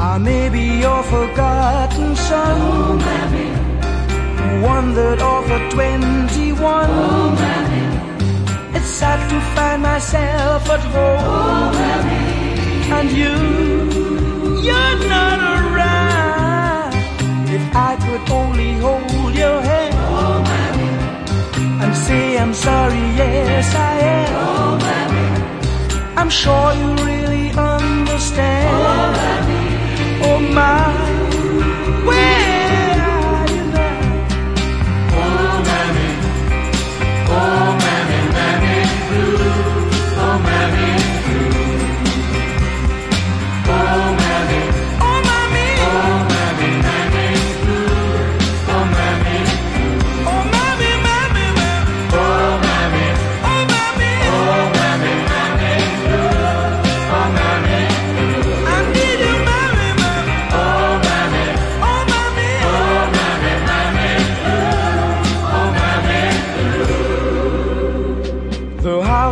Ah, maybe your forgotten son. Oh, Mammy. Wandered off at 21. Oh, Mammy. It's sad to find myself at home. Oh, Mammy. And you, you're not around. If I could only hold your hand. Oh, Mammy. And say I'm sorry, yes I am. Oh, Mammy. I'm sure you really understand. Oh,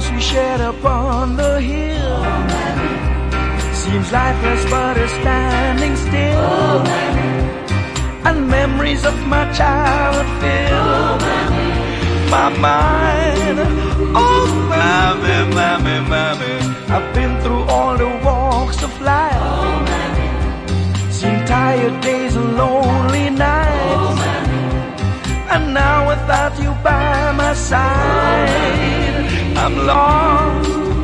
house we shared upon the hill seems lifeless, but is standing still. Oh, and memories of my childhood fill Oh, my mind. Oh, mommy, mommy, mommy. I've been through all the walks of life, Oh, Mammy. seen tired days and lonely Oh, nights, Mammy. and now without you by my side, I'm lost